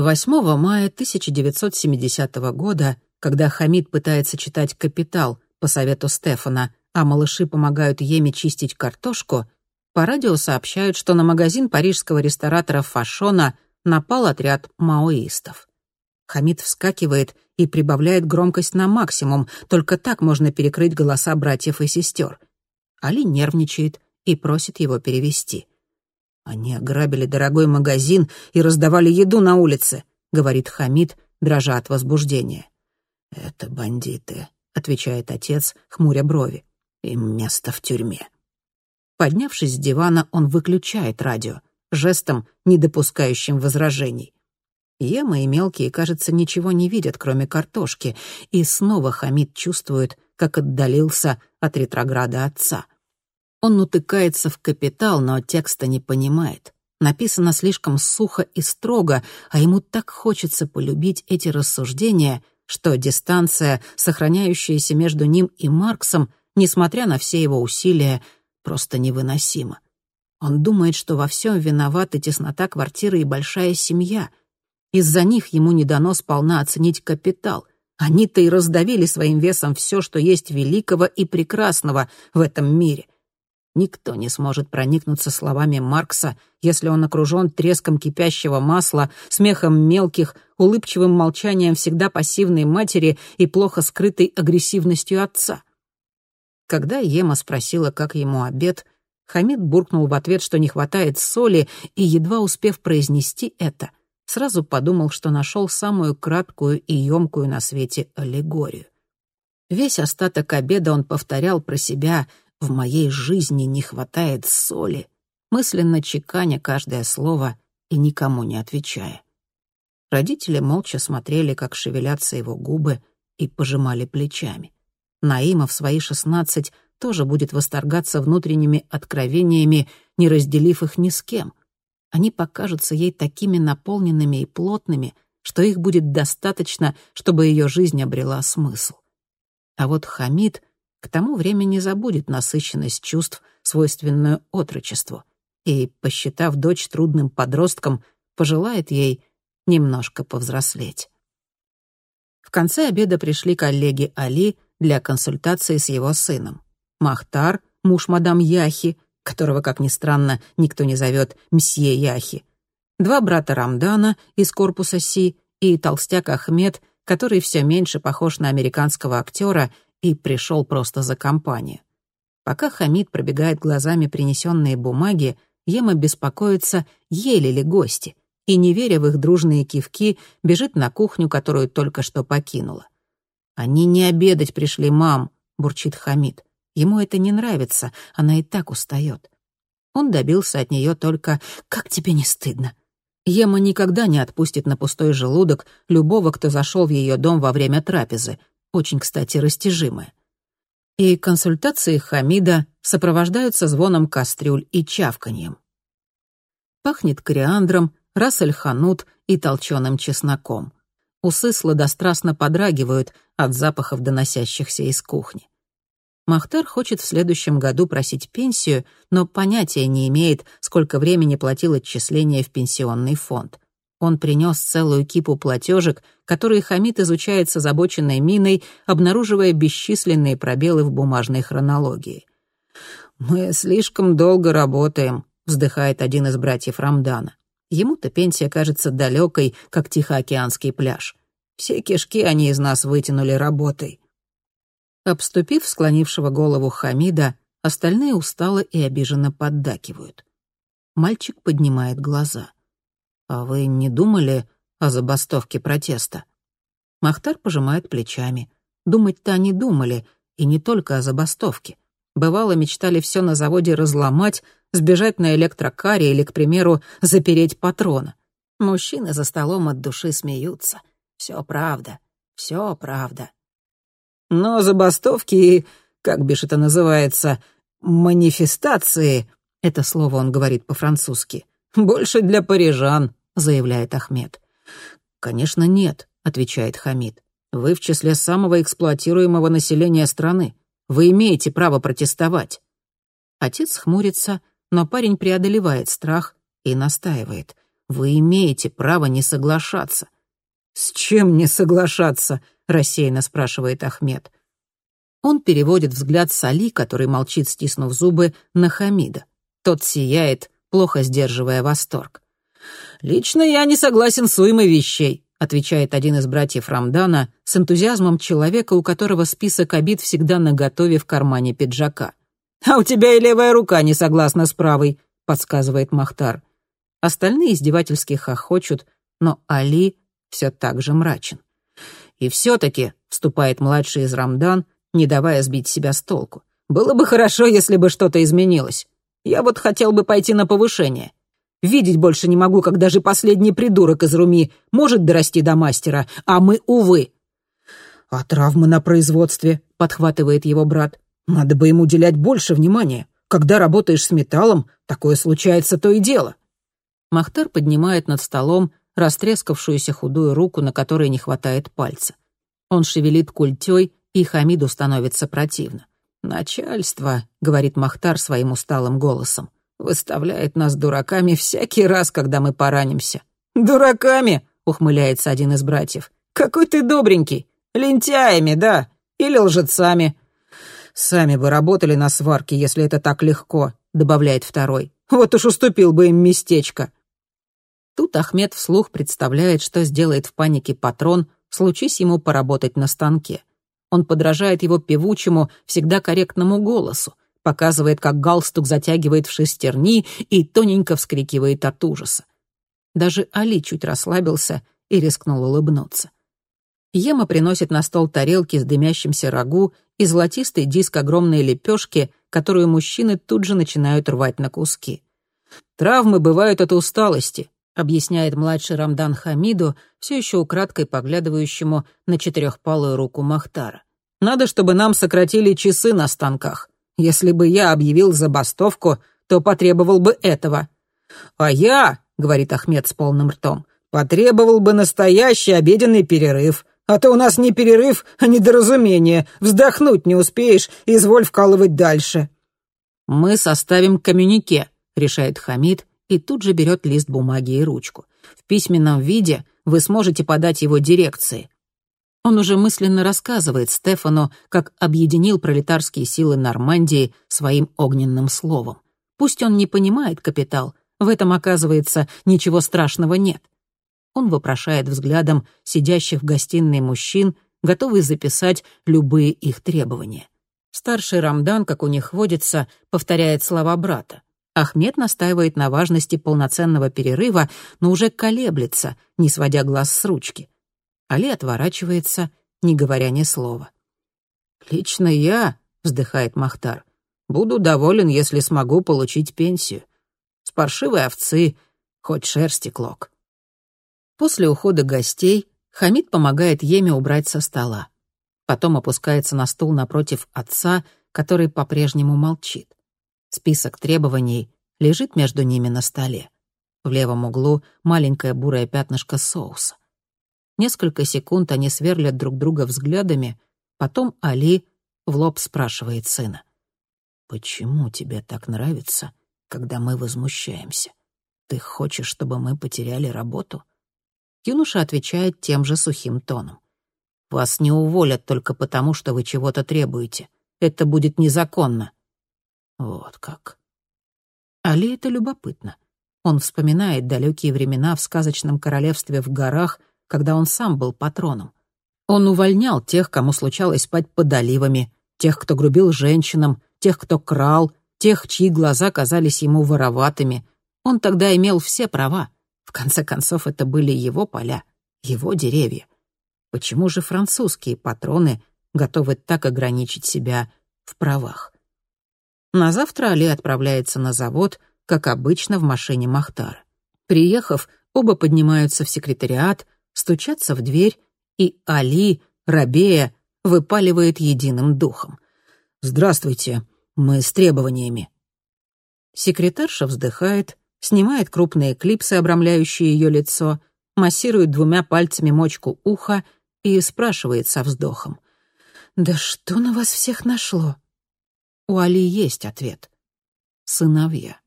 8 мая 1970 года, когда Хамид пытается читать «Капитал» по совету Стефана, а малыши помогают Еме чистить картошку, по радио сообщают, что на магазин парижского ресторатора «Фашона» напал отряд маоистов. Хамид вскакивает и прибавляет громкость на максимум, только так можно перекрыть голоса братьев и сестер. Али нервничает и просит его перевести. «Они ограбили дорогой магазин и раздавали еду на улице», — говорит Хамид, дрожа от возбуждения. «Это бандиты», — отвечает отец, хмуря брови. «Им место в тюрьме». Поднявшись с дивана, он выключает радио, жестом, не допускающим возражений. Ема и мелкие, кажется, ничего не видят, кроме картошки, и снова Хамид чувствует, как отдалился от ретрограда отца. Он утыкается в капитал, но текста не понимает. Написано слишком сухо и строго, а ему так хочется полюбить эти рассуждения, что дистанция, сохраняющаяся между ним и Марксом, несмотря на все его усилия, просто невыносима. Он думает, что во всем виноваты теснота квартиры и большая семья — из-за них ему не дано сполна оценить капитал. Они-то и раздавили своим весом все, что есть великого и прекрасного в этом мире. Никто не сможет проникнуться словами Маркса, если он окружен треском кипящего масла, смехом мелких, улыбчивым молчанием всегда пассивной матери и плохо скрытой агрессивностью отца. Когда Ема спросила, как ему обед, Хамид буркнул в ответ, что не хватает соли, и, едва успев произнести это, сразу подумал, что нашел самую краткую и емкую на свете аллегорию. Весь остаток обеда он повторял про себя «в моей жизни не хватает соли», мысленно чеканя каждое слово и никому не отвечая. Родители молча смотрели, как шевелятся его губы, и пожимали плечами. Наима в свои шестнадцать тоже будет восторгаться внутренними откровениями, не разделив их ни с кем они покажутся ей такими наполненными и плотными, что их будет достаточно, чтобы ее жизнь обрела смысл. А вот Хамид к тому времени забудет насыщенность чувств, свойственную отрочеству, и, посчитав дочь трудным подростком, пожелает ей немножко повзрослеть. В конце обеда пришли коллеги Али для консультации с его сыном. Махтар, муж мадам Яхи, которого, как ни странно, никто не зовет мсье Яхи, два брата Рамдана из корпуса Си и толстяк Ахмед, который все меньше похож на американского актера и пришел просто за компанию. Пока Хамид пробегает глазами принесенные бумаги, Ема беспокоится, ели ли гости, и, не веря в их дружные кивки, бежит на кухню, которую только что покинула. «Они не обедать пришли, мам», — бурчит Хамид. Ему это не нравится, она и так устает. Он добился от нее только «Как тебе не стыдно?» Ема никогда не отпустит на пустой желудок любого, кто зашел в ее дом во время трапезы, очень, кстати, растяжимое. И консультации Хамида сопровождаются звоном кастрюль и чавканьем. Пахнет кориандром, рассельханут и толченым чесноком. Усы сладострастно подрагивают от запахов, доносящихся из кухни. Махтар хочет в следующем году просить пенсию, но понятия не имеет, сколько времени платил отчисление в пенсионный фонд. Он принес целую кипу платежек, которые Хамид изучает с озабоченной миной, обнаруживая бесчисленные пробелы в бумажной хронологии. «Мы слишком долго работаем», — вздыхает один из братьев Рамдана. Ему-то пенсия кажется далекой, как Тихоокеанский пляж. Все кишки они из нас вытянули работой. Обступив склонившего голову Хамида, остальные устало и обиженно поддакивают. Мальчик поднимает глаза. «А вы не думали о забастовке протеста?» Махтар пожимает плечами. Думать-то они думали, и не только о забастовке. Бывало, мечтали все на заводе разломать, сбежать на электрокаре или, к примеру, запереть патрона. Мужчины за столом от души смеются. Все правда, все правда. Но забастовки как бишь это называется, манифестации, это слово он говорит по-французски, больше для парижан, заявляет Ахмед. Конечно, нет, отвечает Хамид. Вы в числе самого эксплуатируемого населения страны. Вы имеете право протестовать. Отец хмурится, но парень преодолевает страх и настаивает. Вы имеете право не соглашаться». «С чем не соглашаться?» — рассеянно спрашивает Ахмед. Он переводит взгляд с Али, который молчит, стиснув зубы, на Хамида. Тот сияет, плохо сдерживая восторг. «Лично я не согласен с уймой вещей», отвечает один из братьев Рамдана с энтузиазмом человека, у которого список обид всегда наготове в кармане пиджака. «А у тебя и левая рука не согласна с правой», — подсказывает Махтар. Остальные издевательски хохочут, но Али все так же мрачен. «И все-таки», — вступает младший из Рамдан, не давая сбить себя с толку, «было бы хорошо, если бы что-то изменилось. Я вот хотел бы пойти на повышение. Видеть больше не могу, как даже последний придурок из Руми может дорасти до мастера, а мы, увы». «А травмы на производстве?» — подхватывает его брат. «Надо бы ему уделять больше внимания. Когда работаешь с металлом, такое случается то и дело». Махтар поднимает над столом растрескавшуюся худую руку, на которой не хватает пальца. Он шевелит культей, и Хамиду становится противно. «Начальство», — говорит Махтар своим усталым голосом, «выставляет нас дураками всякий раз, когда мы поранимся». «Дураками?» — ухмыляется один из братьев. «Какой ты добренький! Лентяями, да? Или лжецами?» «Сами бы работали на сварке, если это так легко», — добавляет второй. «Вот уж уступил бы им местечко». Тут Ахмед вслух представляет, что сделает в панике патрон, случись ему поработать на станке. Он подражает его певучему, всегда корректному голосу, показывает, как галстук затягивает в шестерни и тоненько вскрикивает от ужаса. Даже Али чуть расслабился и рискнул улыбнуться. Ема приносит на стол тарелки с дымящимся рагу и золотистый диск огромной лепешки, которую мужчины тут же начинают рвать на куски. Травмы бывают от усталости, объясняет младший Рамдан Хамиду, все еще украдкой поглядывающему на четырехпалую руку Махтара. «Надо, чтобы нам сократили часы на станках. Если бы я объявил забастовку, то потребовал бы этого». «А я», — говорит Ахмед с полным ртом, «потребовал бы настоящий обеденный перерыв. А то у нас не перерыв, а недоразумение. Вздохнуть не успеешь, изволь вкалывать дальше». «Мы составим коммюнике», — решает Хамид, и тут же берет лист бумаги и ручку. В письменном виде вы сможете подать его дирекции. Он уже мысленно рассказывает Стефану, как объединил пролетарские силы Нормандии своим огненным словом. Пусть он не понимает капитал, в этом, оказывается, ничего страшного нет. Он вопрошает взглядом сидящих в гостиной мужчин, готовый записать любые их требования. Старший Рамдан, как у них водится, повторяет слова брата. Ахмед настаивает на важности полноценного перерыва, но уже колеблется, не сводя глаз с ручки. Али отворачивается, не говоря ни слова. «Лично я», — вздыхает Махтар, — «буду доволен, если смогу получить пенсию. С паршивой овцы хоть шерсти клок». После ухода гостей Хамид помогает Еме убрать со стола. Потом опускается на стул напротив отца, который по-прежнему молчит. Список требований лежит между ними на столе. В левом углу маленькое бурое пятнышко соуса. Несколько секунд они сверлят друг друга взглядами, потом Али в лоб спрашивает сына. «Почему тебе так нравится, когда мы возмущаемся? Ты хочешь, чтобы мы потеряли работу?» Юноша отвечает тем же сухим тоном. «Вас не уволят только потому, что вы чего-то требуете. Это будет незаконно. Вот как. Али это любопытно. Он вспоминает далекие времена в сказочном королевстве в горах, когда он сам был патроном. Он увольнял тех, кому случалось спать под оливами, тех, кто грубил женщинам, тех, кто крал, тех, чьи глаза казались ему вороватыми. Он тогда имел все права. В конце концов, это были его поля, его деревья. Почему же французские патроны готовы так ограничить себя в правах? На завтра Али отправляется на завод, как обычно в машине Махтар. Приехав, оба поднимаются в секретариат, стучатся в дверь, и Али, Рабея, выпаливает единым духом. «Здравствуйте, мы с требованиями». Секретарша вздыхает, снимает крупные клипсы, обрамляющие ее лицо, массирует двумя пальцами мочку уха и спрашивает со вздохом. «Да что на вас всех нашло?» У Али есть ответ. Сыновья.